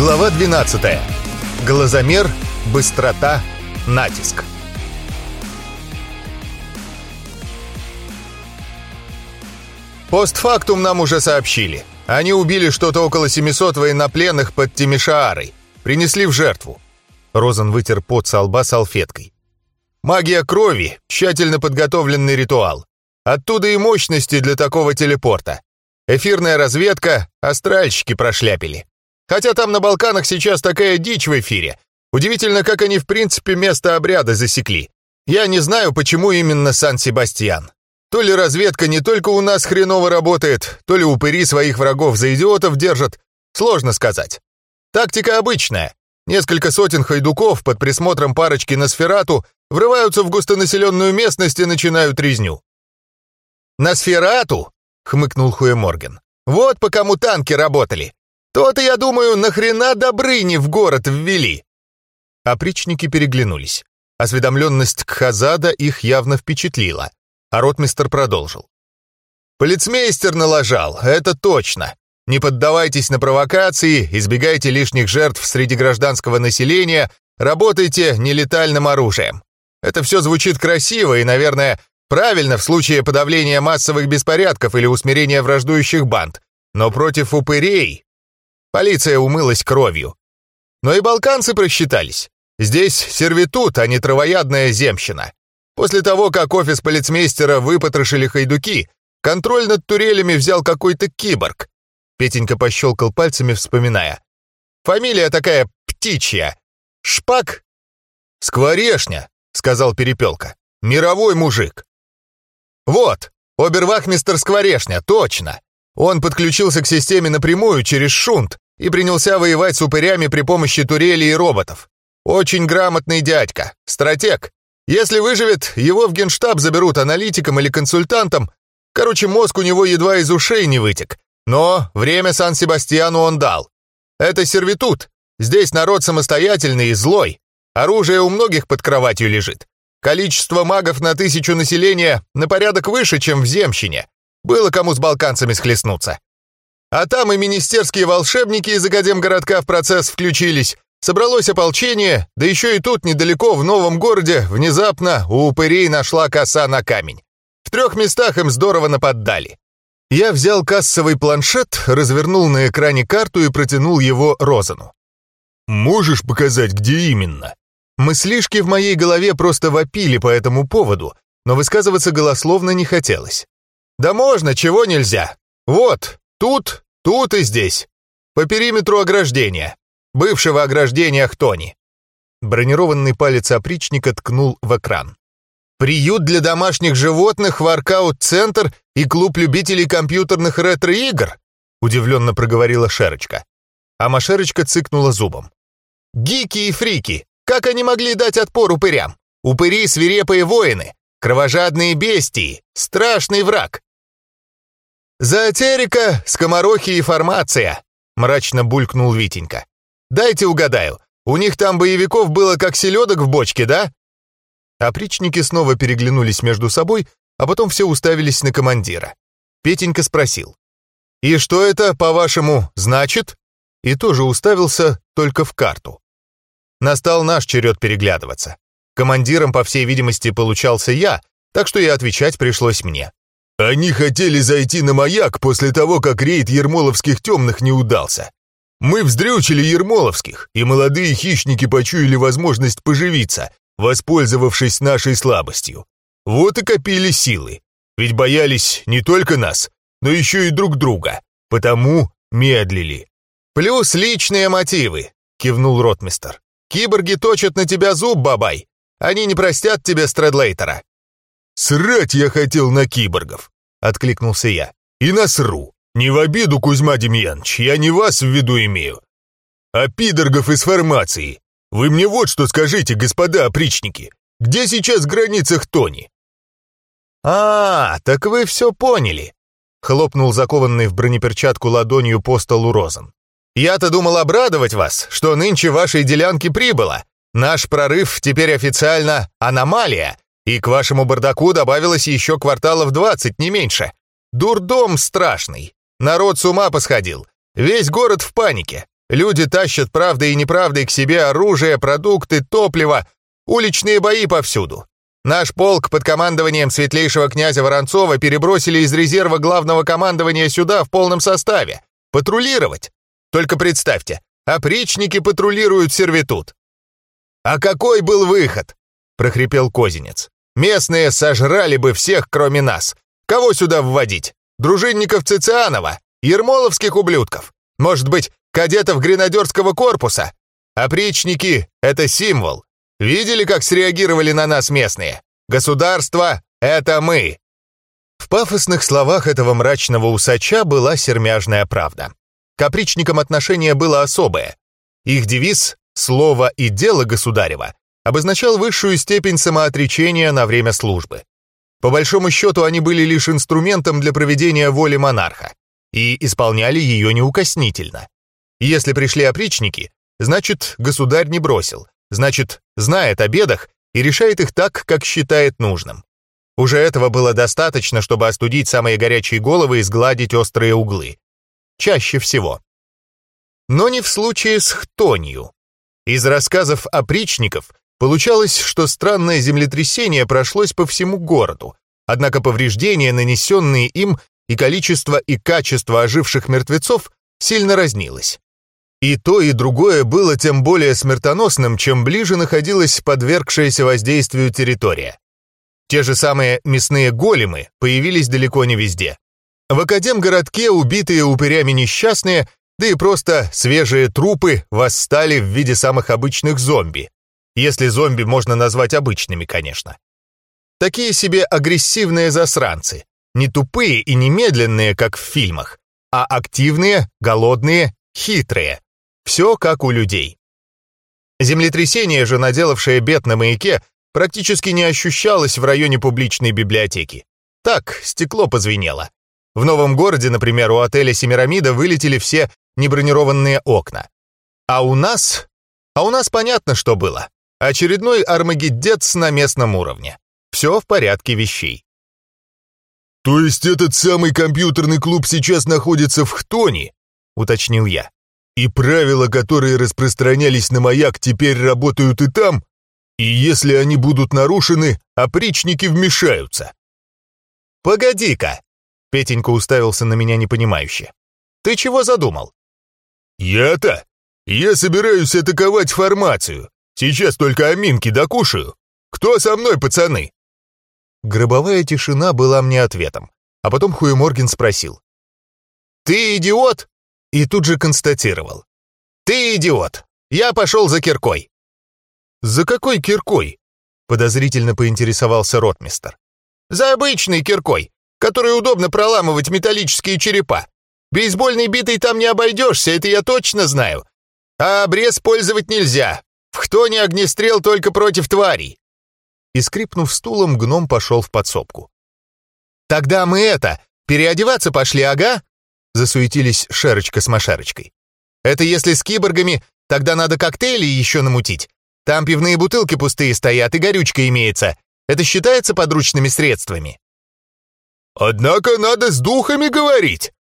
Глава 12. Глазомер, быстрота, натиск. Постфактум нам уже сообщили. Они убили что-то около 700 военнопленных под Тимишаарой. Принесли в жертву. Розен вытер пот со лба салфеткой. Магия крови, тщательно подготовленный ритуал. Оттуда и мощности для такого телепорта. Эфирная разведка, астральщики прошляпили. Хотя там на Балканах сейчас такая дичь в эфире. Удивительно, как они в принципе место обряда засекли. Я не знаю, почему именно Сан-Себастьян. То ли разведка не только у нас хреново работает, то ли упыри своих врагов за идиотов держат. Сложно сказать. Тактика обычная. Несколько сотен хайдуков под присмотром парочки на сферату врываются в густонаселенную местность и начинают резню. «На сферату?» — хмыкнул Хуэморген. «Вот по кому танки работали. То-то, я думаю, нахрена Добрыни в город ввели?» Опричники переглянулись. Осведомленность Кхазада их явно впечатлила, а ротмистер продолжил. «Полицмейстер налажал, это точно. Не поддавайтесь на провокации, избегайте лишних жертв среди гражданского населения, работайте нелетальным оружием. Это все звучит красиво и, наверное, правильно в случае подавления массовых беспорядков или усмирения враждующих банд. Но против упырей Полиция умылась кровью. Но и балканцы просчитались. Здесь сервитут, а не травоядная земщина. После того, как офис полицмейстера выпотрошили хайдуки, контроль над турелями взял какой-то киборг. Петенька пощелкал пальцами, вспоминая. Фамилия такая птичья. Шпак? Скворешня, сказал Перепелка. Мировой мужик. Вот, обервахмистер Скворешня, точно. Он подключился к системе напрямую через шунт и принялся воевать с упырями при помощи турелей и роботов. Очень грамотный дядька, стратег. Если выживет, его в генштаб заберут аналитиком или консультантом. Короче, мозг у него едва из ушей не вытек. Но время Сан-Себастьяну он дал. Это сервитут. Здесь народ самостоятельный и злой. Оружие у многих под кроватью лежит. Количество магов на тысячу населения на порядок выше, чем в Земщине. Было кому с балканцами схлестнуться. А там и министерские волшебники из Академгородка в процесс включились. Собралось ополчение, да еще и тут, недалеко, в новом городе, внезапно у упырей нашла коса на камень. В трех местах им здорово наподдали. Я взял кассовый планшет, развернул на экране карту и протянул его Розану. «Можешь показать, где именно?» Мыслишки в моей голове просто вопили по этому поводу, но высказываться голословно не хотелось. «Да можно, чего нельзя? Вот, тут, тут и здесь. По периметру ограждения. Бывшего ограждения Хтони». Бронированный палец опричника ткнул в экран. «Приют для домашних животных, воркаут-центр и клуб любителей компьютерных ретро-игр?» удивленно проговорила Шерочка. А Машерочка цыкнула зубом. «Гики и фрики! Как они могли дать отпор упырям? Упыри — свирепые воины, кровожадные бестии, страшный враг. «Зоотерика, скоморохи и формация», — мрачно булькнул Витенька. «Дайте угадаю, у них там боевиков было как селедок в бочке, да?» Опричники снова переглянулись между собой, а потом все уставились на командира. Петенька спросил. «И что это, по-вашему, значит?» И тоже уставился только в карту. Настал наш черед переглядываться. Командиром, по всей видимости, получался я, так что и отвечать пришлось мне. Они хотели зайти на маяк после того, как рейд ермоловских темных не удался. Мы вздрючили ермоловских, и молодые хищники почуяли возможность поживиться, воспользовавшись нашей слабостью. Вот и копили силы. Ведь боялись не только нас, но еще и друг друга. Потому медлили. «Плюс личные мотивы», — кивнул ротмистер. «Киборги точат на тебя зуб, бабай. Они не простят тебе Стрэдлейтера». «Срать я хотел на киборгов!» — откликнулся я. «И насру! Не в обиду, Кузьма Демьянович, я не вас в виду имею, а пидоргов из формации. Вы мне вот что скажите, господа опричники, где сейчас граница Хтони?» «А, так вы все поняли», — хлопнул закованный в бронеперчатку ладонью по столу Розен. «Я-то думал обрадовать вас, что нынче вашей делянке прибыло. Наш прорыв теперь официально аномалия, и к вашему бардаку добавилось еще кварталов двадцать, не меньше. Дурдом страшный. Народ с ума посходил. Весь город в панике. Люди тащат правдой и неправдой к себе оружие, продукты, топливо, уличные бои повсюду. Наш полк под командованием светлейшего князя Воронцова перебросили из резерва главного командования сюда в полном составе. Патрулировать. Только представьте, опричники патрулируют сервитут. «А какой был выход?» — прохрипел Козинец. «Местные сожрали бы всех, кроме нас. Кого сюда вводить? Дружинников Цицианова? Ермоловских ублюдков? Может быть, кадетов гренадерского корпуса? Опричники — это символ. Видели, как среагировали на нас местные? Государство — это мы!» В пафосных словах этого мрачного усача была сермяжная правда. К опричникам отношение было особое. Их девиз «Слово и дело государева» обозначал высшую степень самоотречения на время службы. По большому счету они были лишь инструментом для проведения воли монарха и исполняли ее неукоснительно. Если пришли опричники, значит, государь не бросил, значит, знает о бедах и решает их так, как считает нужным. Уже этого было достаточно, чтобы остудить самые горячие головы и сгладить острые углы. Чаще всего. Но не в случае с хтонью. Из рассказов опричников получалось, что странное землетрясение прошлось по всему городу, однако повреждения, нанесенные им, и количество и качество оживших мертвецов сильно разнилось. И то, и другое было тем более смертоносным, чем ближе находилась подвергшаяся воздействию территория. Те же самые мясные големы появились далеко не везде. В Академгородке убитые упырями несчастные, да и просто свежие трупы восстали в виде самых обычных зомби. Если зомби можно назвать обычными, конечно. Такие себе агрессивные засранцы. Не тупые и не медленные, как в фильмах, а активные, голодные, хитрые. Все как у людей. Землетрясение же, наделавшее бед на маяке, практически не ощущалось в районе публичной библиотеки. Так, стекло позвенело. В новом городе, например, у отеля «Семирамида» вылетели все небронированные окна. А у нас... А у нас понятно, что было. Очередной армагеддец на местном уровне. Все в порядке вещей. «То есть этот самый компьютерный клуб сейчас находится в Хтоне?» — уточнил я. И правила, которые распространялись на маяк, теперь работают и там? И если они будут нарушены, опричники вмешаются. «Погоди-ка!» — Петенька уставился на меня непонимающе. «Ты чего задумал?» «Я-то? Я собираюсь атаковать формацию. Сейчас только аминки докушаю. Кто со мной, пацаны?» Гробовая тишина была мне ответом, а потом Хуеморген спросил. «Ты идиот?» И тут же констатировал. «Ты идиот! Я пошел за киркой!» «За какой киркой?» Подозрительно поинтересовался ротмистер. «За обычной киркой, которой удобно проламывать металлические черепа. Бейсбольной битой там не обойдешься, это я точно знаю. А обрез пользовать нельзя. В хтоне огнестрел только против тварей». И скрипнув стулом, гном пошел в подсобку. «Тогда мы это, переодеваться пошли, ага?» Засуетились Шерочка с Машерочкой. «Это если с киборгами, тогда надо коктейли еще намутить. Там пивные бутылки пустые стоят и горючка имеется. Это считается подручными средствами?» «Однако надо с духами говорить!»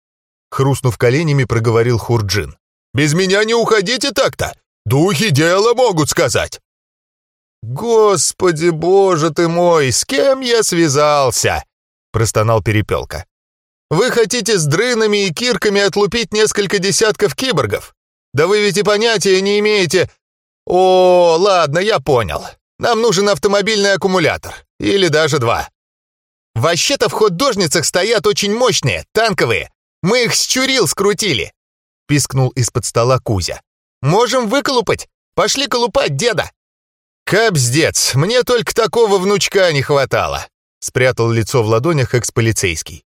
Хрустнув коленями, проговорил Хурджин. «Без меня не уходите так-то! Духи дело могут сказать!» «Господи, боже ты мой, с кем я связался?» простонал Перепелка. Вы хотите с дрынами и кирками отлупить несколько десятков киборгов? Да вы ведь и понятия не имеете... О, ладно, я понял. Нам нужен автомобильный аккумулятор. Или даже два. Вообще-то в хот-дожницах стоят очень мощные, танковые. Мы их с чурил скрутили. Пискнул из-под стола Кузя. Можем выколупать. Пошли колупать деда. Капздец, мне только такого внучка не хватало. Спрятал лицо в ладонях экс-полицейский.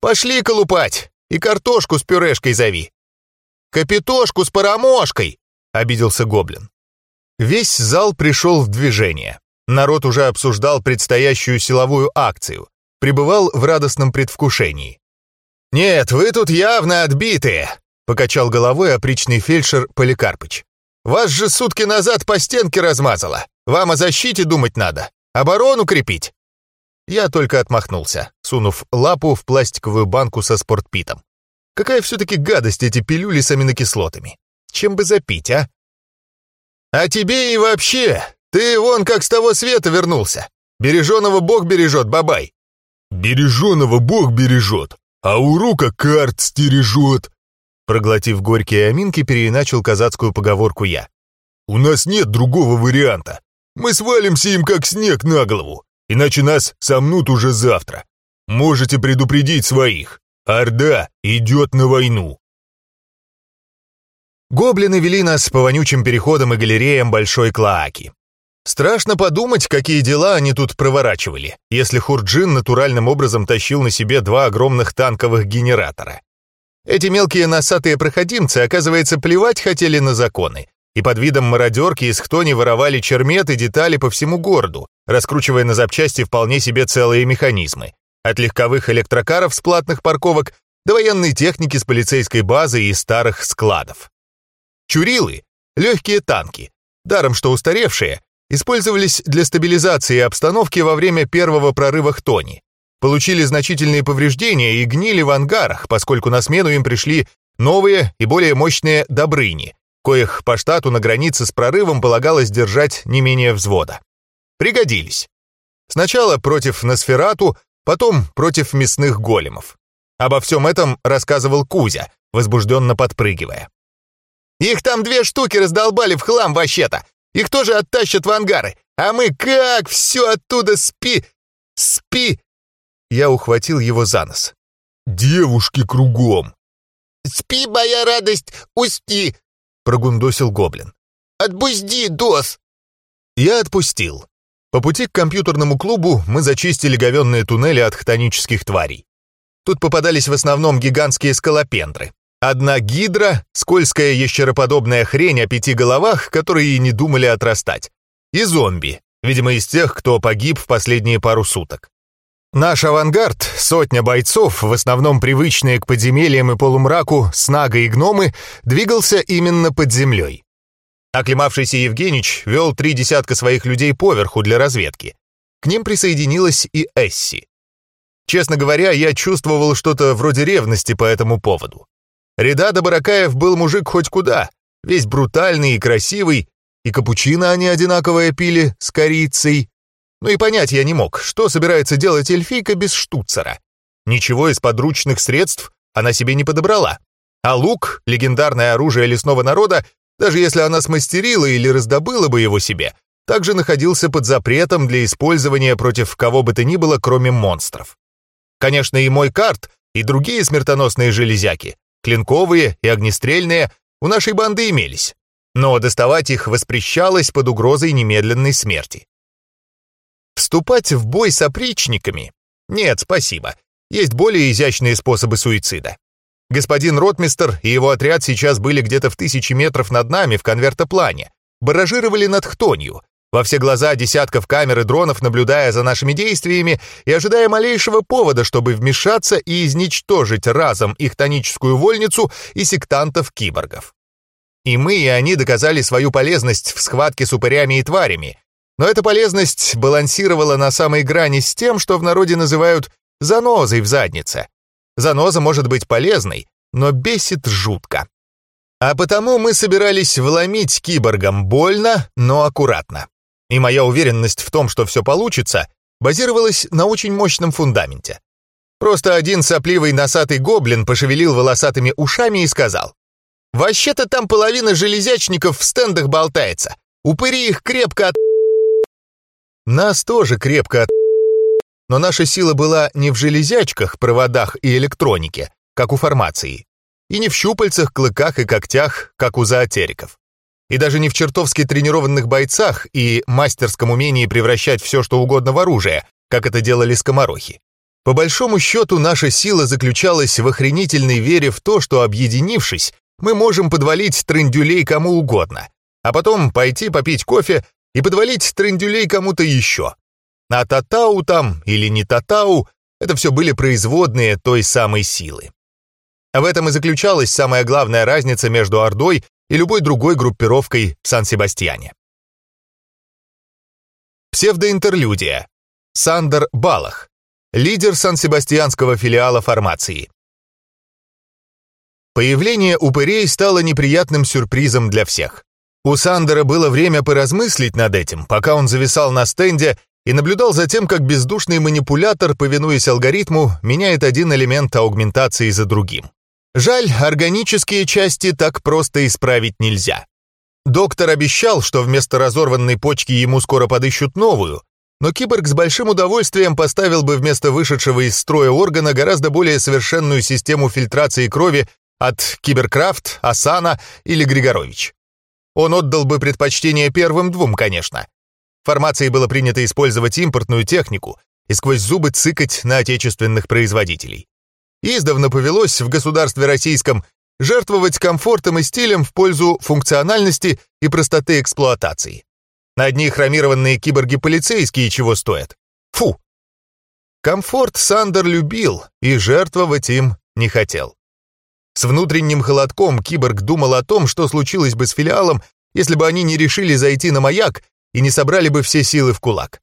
Пошли колупать и картошку с пюрешкой зови. Капитошку с парамошкой, обиделся гоблин. Весь зал пришел в движение. Народ уже обсуждал предстоящую силовую акцию, пребывал в радостном предвкушении. «Нет, вы тут явно отбитые», — покачал головой опричный фельдшер Поликарпыч. «Вас же сутки назад по стенке размазало. Вам о защите думать надо. Оборону крепить. Я только отмахнулся, сунув лапу в пластиковую банку со спортпитом. Какая все-таки гадость эти пилюли с аминокислотами. чем бы запить, а? А тебе и вообще, ты вон как с того света вернулся. Береженого Бог бережет, бабай. Береженого Бог бережет, а урука карт стережет. Проглотив горькие аминки, переиначил казацкую поговорку я. У нас нет другого варианта. Мы свалимся им как снег на голову, иначе нас сомнут уже завтра. Можете предупредить своих. Орда идет на войну. Гоблины вели нас по вонючим переходам и галереям Большой Клоаки. Страшно подумать, какие дела они тут проворачивали, если Хурджин натуральным образом тащил на себе два огромных танковых генератора. Эти мелкие носатые проходимцы, оказывается, плевать хотели на законы, и под видом мародерки из Хтони воровали чермет и детали по всему городу, раскручивая на запчасти вполне себе целые механизмы, от легковых электрокаров с платных парковок до военной техники с полицейской базы и старых складов. Чурилы — легкие танки, даром что устаревшие, использовались для стабилизации обстановки во время первого прорыва Хтони, получили значительные повреждения и гнили в ангарах, поскольку на смену им пришли новые и более мощные «добрыни», коих по штату на границе с прорывом полагалось держать не менее взвода. Пригодились. Сначала против Носферату, потом против мясных големов. Обо всем этом рассказывал Кузя, возбужденно подпрыгивая. «Их там две штуки раздолбали в хлам вообще-то! Их тоже оттащат в ангары! А мы как все оттуда спи... спи...» Я ухватил его за нос. «Девушки кругом!» «Спи, моя радость, усти!» — прогундосил гоблин. «Отпусти, дос!» Я отпустил. По пути к компьютерному клубу мы зачистили говенные туннели от хтонических тварей. Тут попадались в основном гигантские скалопендры. Одна гидра, скользкая ящероподобная хрень о пяти головах, которые и не думали отрастать. И зомби, видимо, из тех, кто погиб в последние пару суток. Наш авангард, сотня бойцов, в основном привычные к подземельям и полумраку, снага и гномы, двигался именно под землей. Оклемавшийся Евгенич вел три десятка своих людей поверху для разведки. К ним присоединилась и Эсси. Честно говоря, я чувствовал что-то вроде ревности по этому поводу. Редада Баракаев был мужик хоть куда, весь брутальный и красивый, и капучино они одинаковое пили с корицей, ну и понять я не мог, что собирается делать эльфийка без штуцера. Ничего из подручных средств она себе не подобрала. А лук, легендарное оружие лесного народа, даже если она смастерила или раздобыла бы его себе, также находился под запретом для использования против кого бы то ни было, кроме монстров. Конечно, и мой карт, и другие смертоносные железяки, клинковые и огнестрельные, у нашей банды имелись. Но доставать их воспрещалось под угрозой немедленной смерти. Вступать в бой с опричниками? Нет, спасибо. Есть более изящные способы суицида. Господин Ротмистер и его отряд сейчас были где-то в тысячи метров над нами в конвертоплане, баражировали над Хтонью, во все глаза десятков камер и дронов, наблюдая за нашими действиями и ожидая малейшего повода, чтобы вмешаться и изничтожить разом их тоническую вольницу и сектантов-киборгов. И мы, и они доказали свою полезность в схватке с упырями и тварями, но эта полезность балансировала на самой грани с тем, что в народе называют «занозой в заднице». Заноза может быть полезной, но бесит жутко. А потому мы собирались вломить киборгам больно, но аккуратно. И моя уверенность в том, что все получится, базировалась на очень мощном фундаменте. Просто один сопливый носатый гоблин пошевелил волосатыми ушами и сказал, «Вообще-то там половина железячников в стендах болтается. Упыри их крепко от нас тоже крепко от... Но наша сила была не в железячках, проводах и электронике, как у формации, и не в щупальцах, клыках и когтях, как у зоотериков. И даже не в чертовски тренированных бойцах и мастерском умении превращать все, что угодно в оружие, как это делали скоморохи. По большому счету, наша сила заключалась в охренительной вере в то, что, объединившись, мы можем подвалить трендюлей кому угодно, а потом пойти попить кофе и подвалить трендюлей кому-то еще. А татау там или не татау — это все были производные той самой силы. В этом и заключалась самая главная разница между Ордой и любой другой группировкой в Сан-Себастьяне. Псевдоинтерлюдия. Сандер Балах, лидер сан-себастьянского филиала формации. Появление упырей стало неприятным сюрпризом для всех. У Сандера было время поразмыслить над этим, пока он зависал на стенде и наблюдал за тем, как бездушный манипулятор, повинуясь алгоритму, меняет один элемент аугментации за другим. Жаль, органические части так просто исправить нельзя. Доктор обещал, что вместо разорванной почки ему скоро подыщут новую, но киборг с большим удовольствием поставил бы вместо вышедшего из строя органа гораздо более совершенную систему фильтрации крови от Киберкрафт, Асана или Григорович. Он отдал бы предпочтение первым двум, конечно. Формации было принято использовать импортную технику и сквозь зубы цыкать на отечественных производителей. Издавна повелось в государстве российском жертвовать комфортом и стилем в пользу функциональности и простоты эксплуатации. На одни хромированные киборги-полицейские чего стоят. Фу! Комфорт Сандер любил и жертвовать им не хотел. С внутренним холодком киборг думал о том, что случилось бы с филиалом, если бы они не решили зайти на маяк и не собрали бы все силы в кулак.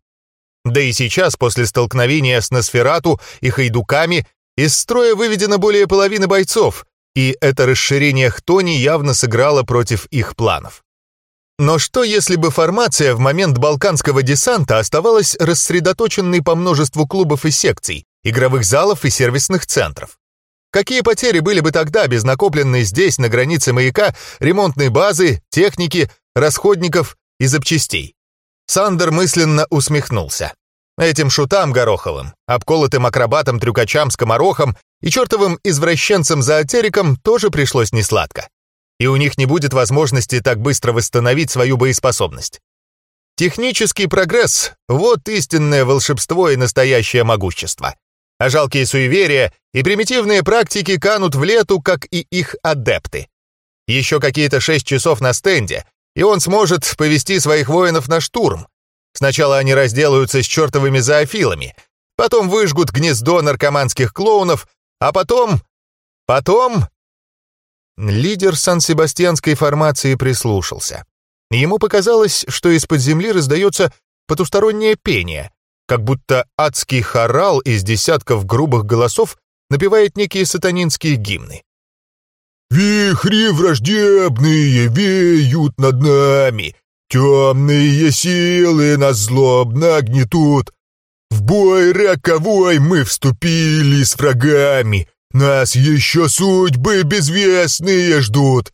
Да и сейчас, после столкновения с Носферату и Хайдуками, из строя выведено более половины бойцов, и это расширение Хтони явно сыграло против их планов. Но что, если бы формация в момент балканского десанта оставалась рассредоточенной по множеству клубов и секций, игровых залов и сервисных центров? Какие потери были бы тогда без накопленной здесь, на границе маяка, ремонтной базы, техники, расходников и запчастей? Сандер мысленно усмехнулся. Этим шутам Гороховым, обколотым акробатом-трюкачам скоморохом и чертовым извращенцам-зоотерикам тоже пришлось несладко. И у них не будет возможности так быстро восстановить свою боеспособность. Технический прогресс — вот истинное волшебство и настоящее могущество а жалкие суеверия и примитивные практики канут в лету, как и их адепты. Еще какие-то шесть часов на стенде, и он сможет повести своих воинов на штурм. Сначала они разделаются с чертовыми зоофилами, потом выжгут гнездо наркоманских клоунов, а потом... Потом... Лидер Сан-Себастьянской формации прислушался. Ему показалось, что из-под земли раздается потустороннее пение, как будто адский хорал из десятков грубых голосов напевает некие сатанинские гимны. «Вихри враждебные веют над нами, темные силы нас злобно гнетут. В бой роковой мы вступили с врагами, нас еще судьбы безвестные ждут».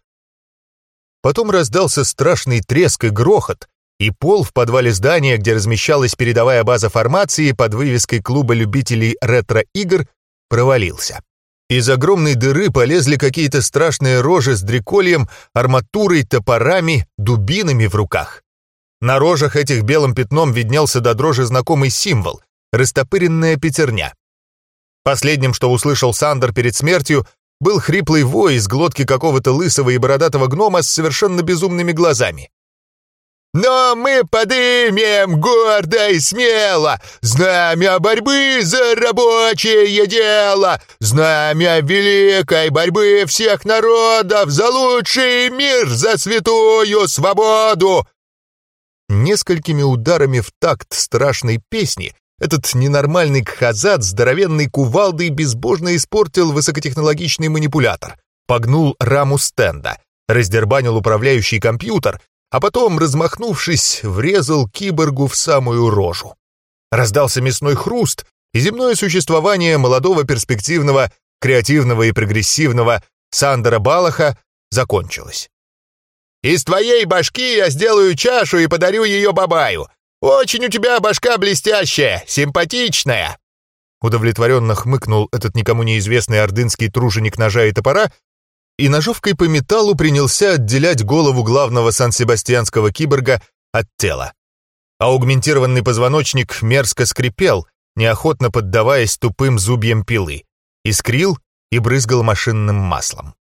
Потом раздался страшный треск и грохот, и пол в подвале здания, где размещалась передовая база формации под вывеской клуба любителей ретро-игр, провалился. Из огромной дыры полезли какие-то страшные рожи с дрекольем, арматурой, топорами, дубинами в руках. На рожах этих белым пятном виднелся до дрожи знакомый символ — растопыренная пятерня. Последним, что услышал Сандер перед смертью, был хриплый вой из глотки какого-то лысого и бородатого гнома с совершенно безумными глазами. Но мы подымем гордо и смело. Знамя борьбы за рабочее дело. Знамя великой борьбы всех народов За лучший мир, за святую свободу. Несколькими ударами в такт страшной песни этот ненормальный кхазат здоровенной кувалдой безбожно испортил высокотехнологичный манипулятор, погнул раму стенда, раздербанил управляющий компьютер а потом, размахнувшись, врезал киборгу в самую рожу. Раздался мясной хруст, и земное существование молодого перспективного, креативного и прогрессивного Сандера Балаха закончилось. «Из твоей башки я сделаю чашу и подарю ее Бабаю. Очень у тебя башка блестящая, симпатичная!» Удовлетворенно хмыкнул этот никому неизвестный ордынский труженик ножа и топора и ножовкой по металлу принялся отделять голову главного сан-себастьянского киборга от тела. Аугментированный позвоночник мерзко скрипел, неохотно поддаваясь тупым зубьям пилы, искрил и брызгал машинным маслом.